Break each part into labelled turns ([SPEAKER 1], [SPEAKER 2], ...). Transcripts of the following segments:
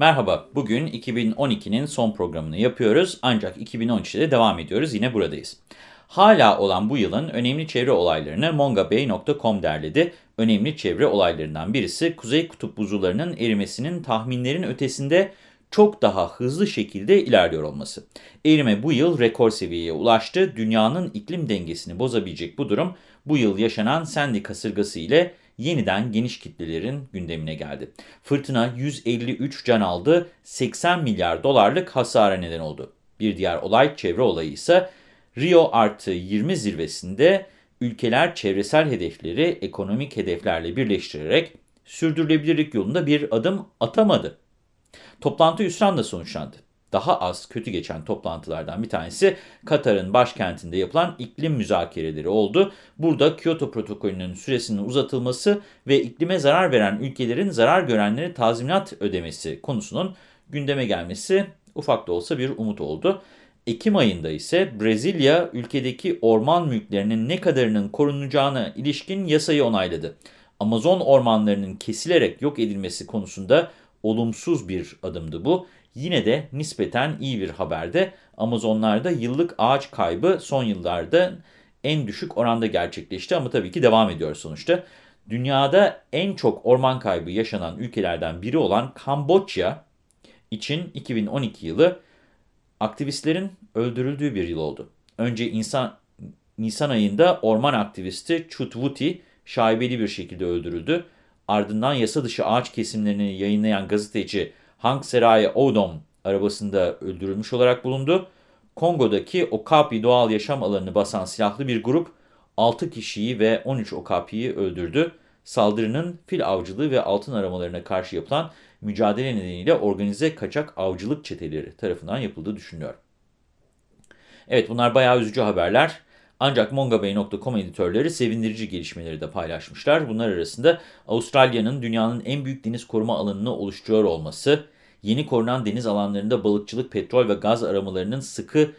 [SPEAKER 1] Merhaba, bugün 2012'nin son programını yapıyoruz ancak 2013'te de devam ediyoruz, yine buradayız. Hala olan bu yılın önemli çevre olaylarını mongabay.com derledi. Önemli çevre olaylarından birisi Kuzey Kutup buzullarının erimesinin tahminlerin ötesinde çok daha hızlı şekilde ilerliyor olması. Erime bu yıl rekor seviyeye ulaştı. Dünyanın iklim dengesini bozabilecek bu durum bu yıl yaşanan Sandy kasırgası ile yeniden geniş kitlelerin gündemine geldi. Fırtına 153 can aldı, 80 milyar dolarlık hasara neden oldu. Bir diğer olay çevre olayı ise Rio artı 20 zirvesinde ülkeler çevresel hedefleri ekonomik hedeflerle birleştirerek sürdürülebilirlik yolunda bir adım atamadı. Toplantı hüsranla sonuçlandı. Daha az kötü geçen toplantılardan bir tanesi Katar'ın başkentinde yapılan iklim müzakereleri oldu. Burada Kyoto protokolünün süresinin uzatılması ve iklime zarar veren ülkelerin zarar görenlere tazminat ödemesi konusunun gündeme gelmesi ufak da olsa bir umut oldu. Ekim ayında ise Brezilya ülkedeki orman mülklerinin ne kadarının korunacağına ilişkin yasayı onayladı. Amazon ormanlarının kesilerek yok edilmesi konusunda olumsuz bir adımdı bu. Yine de nispeten iyi bir haberde Amazonlarda yıllık ağaç kaybı son yıllarda en düşük oranda gerçekleşti ama tabii ki devam ediyor sonuçta. Dünyada en çok orman kaybı yaşanan ülkelerden biri olan Kamboçya için 2012 yılı aktivistlerin öldürüldüğü bir yıl oldu. Önce insan, Nisan ayında orman aktivisti Chut Wuti şaibeli bir şekilde öldürüldü. Ardından yasa dışı ağaç kesimlerini yayınlayan gazeteci Hang Seray Odom arabasında öldürülmüş olarak bulundu. Kongo'daki Okapi doğal yaşam alanını basan silahlı bir grup 6 kişiyi ve 13 Okapi'yi öldürdü. Saldırının fil avcılığı ve altın aramalarına karşı yapılan mücadele nedeniyle organize kaçak avcılık çeteleri tarafından yapıldığı düşünülüyor. Evet bunlar bayağı üzücü haberler. Ancak mongabay.com editörleri sevindirici gelişmeleri de paylaşmışlar. Bunlar arasında Avustralya'nın dünyanın en büyük deniz koruma alanını oluşturuyor olması, yeni korunan deniz alanlarında balıkçılık, petrol ve gaz aramalarının sıkı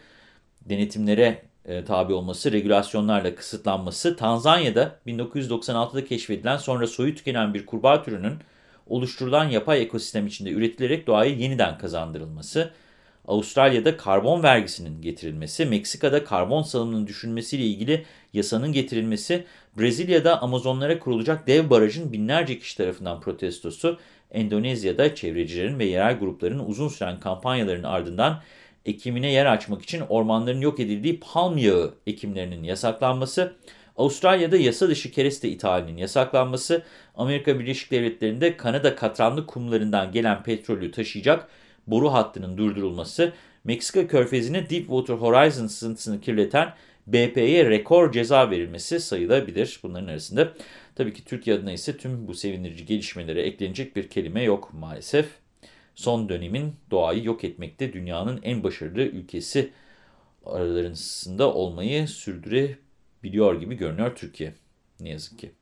[SPEAKER 1] denetimlere e, tabi olması, regülasyonlarla kısıtlanması, Tanzanya'da 1996'da keşfedilen sonra soyu tükenen bir kurbağa türünün oluşturulan yapay ekosistem içinde üretilerek doğaya yeniden kazandırılması, Avustralya'da karbon vergisinin getirilmesi, Meksika'da karbon salımının düşürülmesiyle ilgili yasanın getirilmesi, Brezilya'da Amazonlara kurulacak dev barajın binlerce kişi tarafından protestosu, Endonezya'da çevrecilerin ve yerel grupların uzun süren kampanyaların ardından ekimine yer açmak için ormanların yok edildiği palm yağı ekimlerinin yasaklanması, Avustralya'da yasa dışı kereste ithalinin yasaklanması, Amerika Birleşik Devletleri'nde Kanada katranlı kumlarından gelen petrolü taşıyacak boru hattının durdurulması, Meksika körfezine Deepwater Horizon sızıntısını kirleten BP'ye rekor ceza verilmesi sayılabilir bunların arasında. Tabii ki Türkiye adına ise tüm bu sevindirici gelişmelere eklenecek bir kelime yok maalesef. Son dönemin doğayı yok etmekte dünyanın en başarılı ülkesi aralarında olmayı sürdürebiliyor gibi görünüyor Türkiye. Ne yazık ki.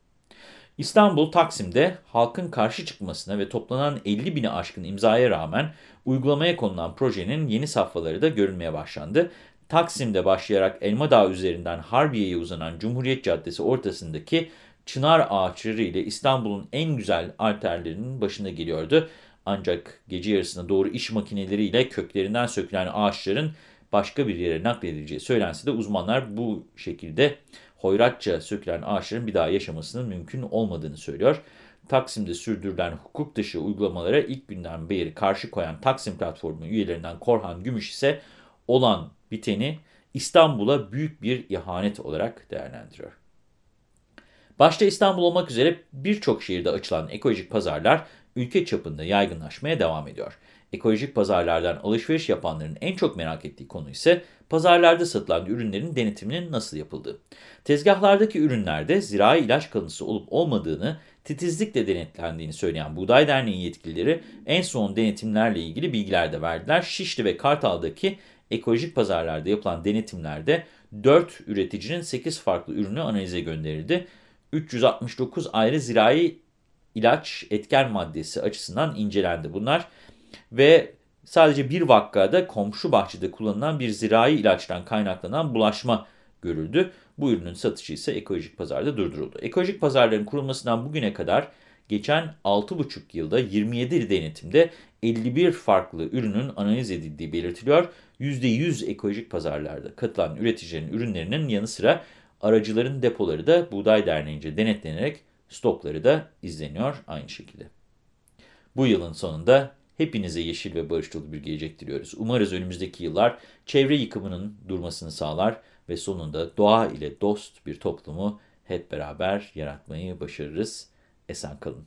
[SPEAKER 1] İstanbul Taksim'de halkın karşı çıkmasına ve toplanan 50 bini aşkın imzaya rağmen uygulamaya konulan projenin yeni safhaları da görülmeye başlandı. Taksim'de başlayarak Elmadağ üzerinden Harbiye'ye uzanan Cumhuriyet Caddesi ortasındaki çınar ağaçları ile İstanbul'un en güzel arterlerinin başında geliyordu. Ancak gece yarısına doğru iş makineleriyle köklerinden sökülen ağaçların başka bir yere nakledileceği söylense de uzmanlar bu şekilde hoyratça sökülen ağaçların bir daha yaşamasının mümkün olmadığını söylüyor. Taksim'de sürdürülen hukuk dışı uygulamalara ilk günden beri karşı koyan Taksim Platformu üyelerinden Korhan Gümüş ise olan biteni İstanbul'a büyük bir ihanet olarak değerlendiriyor. Başta İstanbul olmak üzere birçok şehirde açılan ekolojik pazarlar ülke çapında yaygınlaşmaya devam ediyor. Ekolojik pazarlardan alışveriş yapanların en çok merak ettiği konu ise pazarlarda satılan ürünlerin denetiminin nasıl yapıldığı. Tezgahlardaki ürünlerde zirai ilaç kalıntısı olup olmadığını titizlikle denetlendiğini söyleyen Buğday Derneği yetkilileri en son denetimlerle ilgili bilgiler de verdiler. Şişli ve Kartal'daki ekolojik pazarlarda yapılan denetimlerde 4 üreticinin 8 farklı ürünü analize gönderildi. 369 ayrı zirai ilaç etken maddesi açısından incelendi bunlar ve sadece bir vakada komşu bahçede kullanılan bir zirai ilaçtan kaynaklanan bulaşma görüldü. Bu ürünün satışı ise ekolojik pazarda durduruldu. Ekolojik pazarların kurulmasından bugüne kadar geçen 6,5 yılda 27 denetimde 51 farklı ürünün analiz edildiği belirtiliyor. %100 ekolojik pazarlarda katılan üreticilerin ürünlerinin yanı sıra aracıların depoları da Buğday Derneği'nce denetlenerek stokları da izleniyor aynı şekilde. Bu yılın sonunda hepinize yeşil ve barış bir gelecek diliyoruz. Umarız önümüzdeki yıllar çevre yıkımının durmasını sağlar ve sonunda doğa ile dost bir toplumu hep beraber yaratmayı başarırız. Esen kalın.